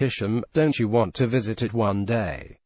Hisham, don't you want to visit it one day?